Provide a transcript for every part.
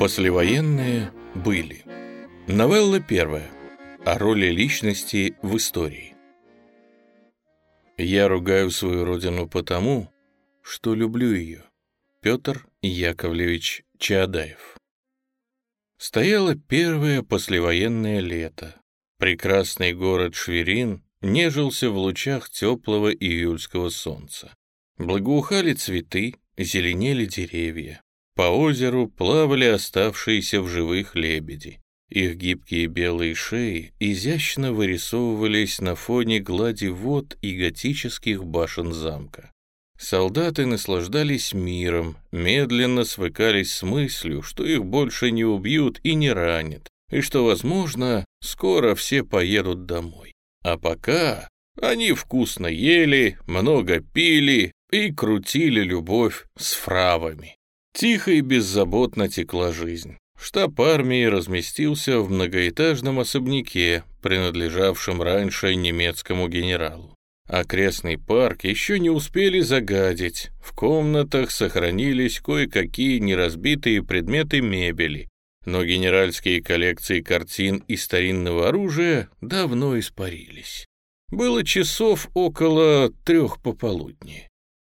Послевоенные были. Новелла первая. О роли личности в истории. Я ругаю свою родину потому, что люблю ее. Петр Яковлевич Чаадаев. Стояло первое послевоенное лето. Прекрасный город Шверин нежился в лучах теплого июльского солнца. Благоухали цветы, зеленели деревья. По озеру плавали оставшиеся в живых лебеди. Их гибкие белые шеи изящно вырисовывались на фоне глади вод и готических башен замка. Солдаты наслаждались миром, медленно свыкались с мыслью, что их больше не убьют и не ранят, и что, возможно, скоро все поедут домой. А пока они вкусно ели, много пили и крутили любовь с фравами. Тихо и беззаботно текла жизнь. Штаб армии разместился в многоэтажном особняке, принадлежавшем раньше немецкому генералу. Окрестный парк еще не успели загадить. В комнатах сохранились кое-какие неразбитые предметы мебели, но генеральские коллекции картин и старинного оружия давно испарились. Было часов около трех пополудни.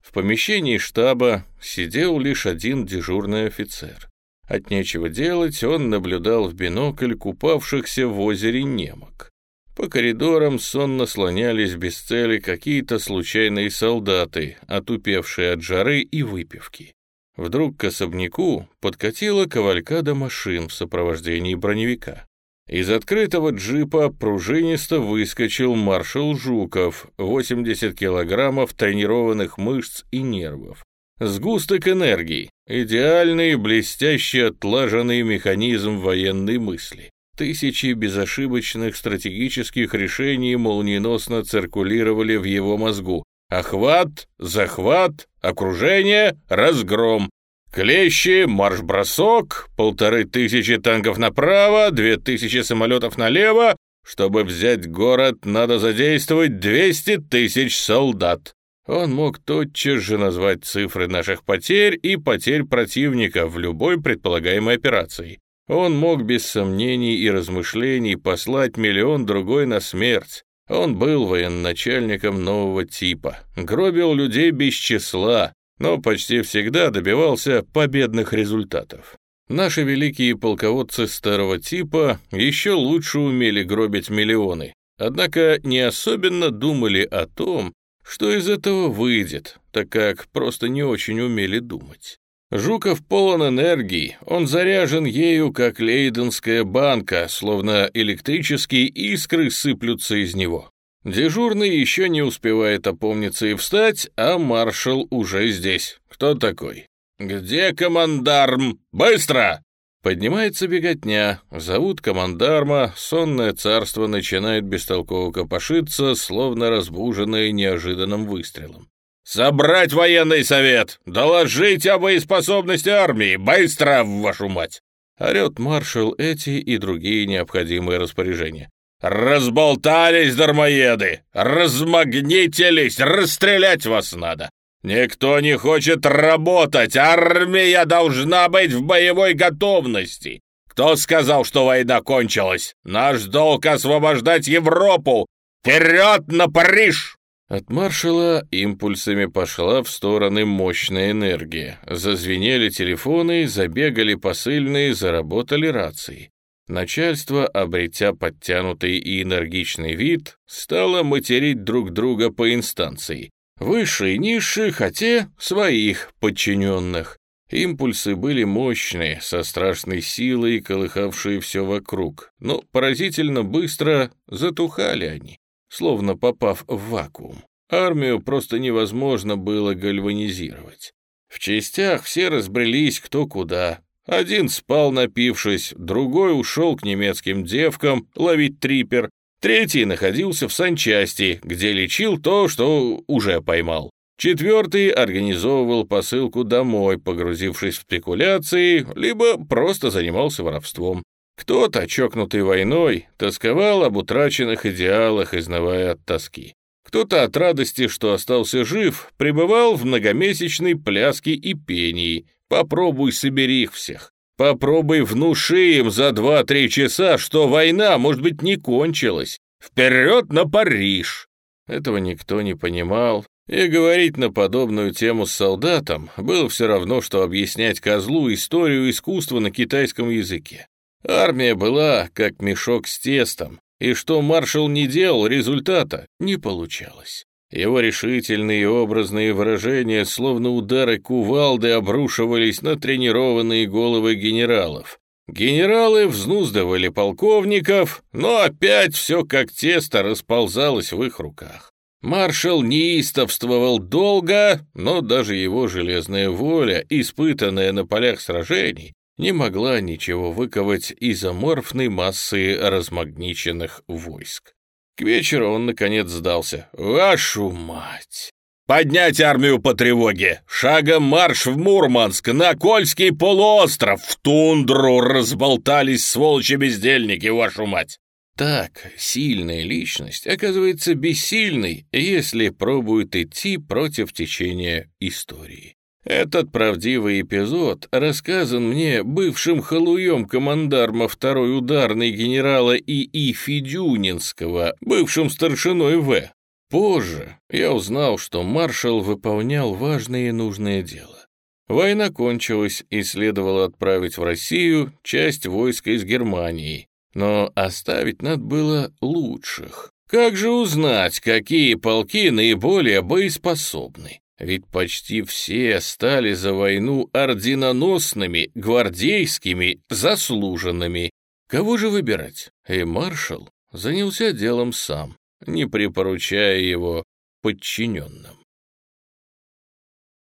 В помещении штаба сидел лишь один дежурный офицер. От нечего делать он наблюдал в бинокль купавшихся в озере немок. По коридорам сонно слонялись без цели какие-то случайные солдаты, отупевшие от жары и выпивки. Вдруг к особняку подкатила кавалькада машин в сопровождении броневика. Из открытого джипа пружинисто выскочил маршал Жуков, 80 килограммов тренированных мышц и нервов. Сгусток энергии, идеальный, блестящий, отлаженный механизм военной мысли. Тысячи безошибочных стратегических решений молниеносно циркулировали в его мозгу. Охват, захват, окружение, разгром. Клещи, марш-бросок, полторы тысячи танков направо, две тысячи самолетов налево. Чтобы взять город, надо задействовать 200 тысяч солдат. Он мог тотчас же назвать цифры наших потерь и потерь противника в любой предполагаемой операции. Он мог без сомнений и размышлений послать миллион другой на смерть. Он был военачальником нового типа, гробил людей без числа, но почти всегда добивался победных результатов. Наши великие полководцы старого типа еще лучше умели гробить миллионы, однако не особенно думали о том, что из этого выйдет, так как просто не очень умели думать. Жуков полон энергии, он заряжен ею, как лейденская банка, словно электрические искры сыплются из него. Дежурный еще не успевает опомниться и встать, а маршал уже здесь. Кто такой? «Где командарм? Быстро!» Поднимается беготня, зовут командарма, сонное царство начинает бестолково копошиться, словно разбуженное неожиданным выстрелом. «Собрать военный совет! Доложить о боеспособности армии! Быстро, вашу мать!» Орет маршал эти и другие необходимые распоряжения. «Разболтались, дармоеды! Размагнитились! Расстрелять вас надо! Никто не хочет работать! Армия должна быть в боевой готовности! Кто сказал, что война кончилась? Наш долг освобождать Европу! Вперед на Париж!» От маршала импульсами пошла в стороны мощная энергия. Зазвенели телефоны, забегали посыльные, заработали рации. Начальство, обретя подтянутый и энергичный вид, стало материть друг друга по инстанции. Высшие и низшие, хотя своих подчиненных. Импульсы были мощные, со страшной силой, колыхавшие все вокруг, но поразительно быстро затухали они, словно попав в вакуум. Армию просто невозможно было гальванизировать. В частях все разбрелись кто куда, один спал напившись, другой ушел к немецким девкам ловить трипер, третий находился в санчасти, где лечил то, что уже поймал. Четвертый организовывал посылку домой, погрузившись в спекуляции, либо просто занимался воровством. Кто-то, чокнутый войной, тосковал об утраченных идеалах, изнывая от тоски. Кто-то от радости, что остался жив, пребывал в многомесячной пляске и пении, Попробуй собери их всех. Попробуй внуши им за два-три часа, что война, может быть, не кончилась. Вперед на Париж!» Этого никто не понимал, и говорить на подобную тему с солдатом было все равно, что объяснять козлу историю искусства на китайском языке. Армия была как мешок с тестом, и что маршал не делал, результата не получалось. Его решительные и образные выражения, словно удары кувалды, обрушивались на тренированные головы генералов. Генералы взнуздывали полковников, но опять все как тесто расползалось в их руках. Маршал неистовствовал долго, но даже его железная воля, испытанная на полях сражений, не могла ничего выковать из аморфной массы размагниченных войск. К вечеру он, наконец, сдался. «Вашу мать!» «Поднять армию по тревоге! Шагом марш в Мурманск, на Кольский полуостров! В тундру разболтались сволочи-бездельники, вашу мать!» Так, сильная личность оказывается бессильной, если пробует идти против течения истории. Этот правдивый эпизод рассказан мне бывшим халуем командарма второй ударной генерала И.И. Федюнинского, бывшим старшиной В. Позже я узнал, что маршал выполнял важное и нужное дело. Война кончилась и следовало отправить в Россию часть войска из Германии, но оставить надо было лучших. Как же узнать, какие полки наиболее боеспособны? Ведь почти все стали за войну орденоносными, гвардейскими, заслуженными. Кого же выбирать? И маршал занялся делом сам, не припоручая его подчиненным.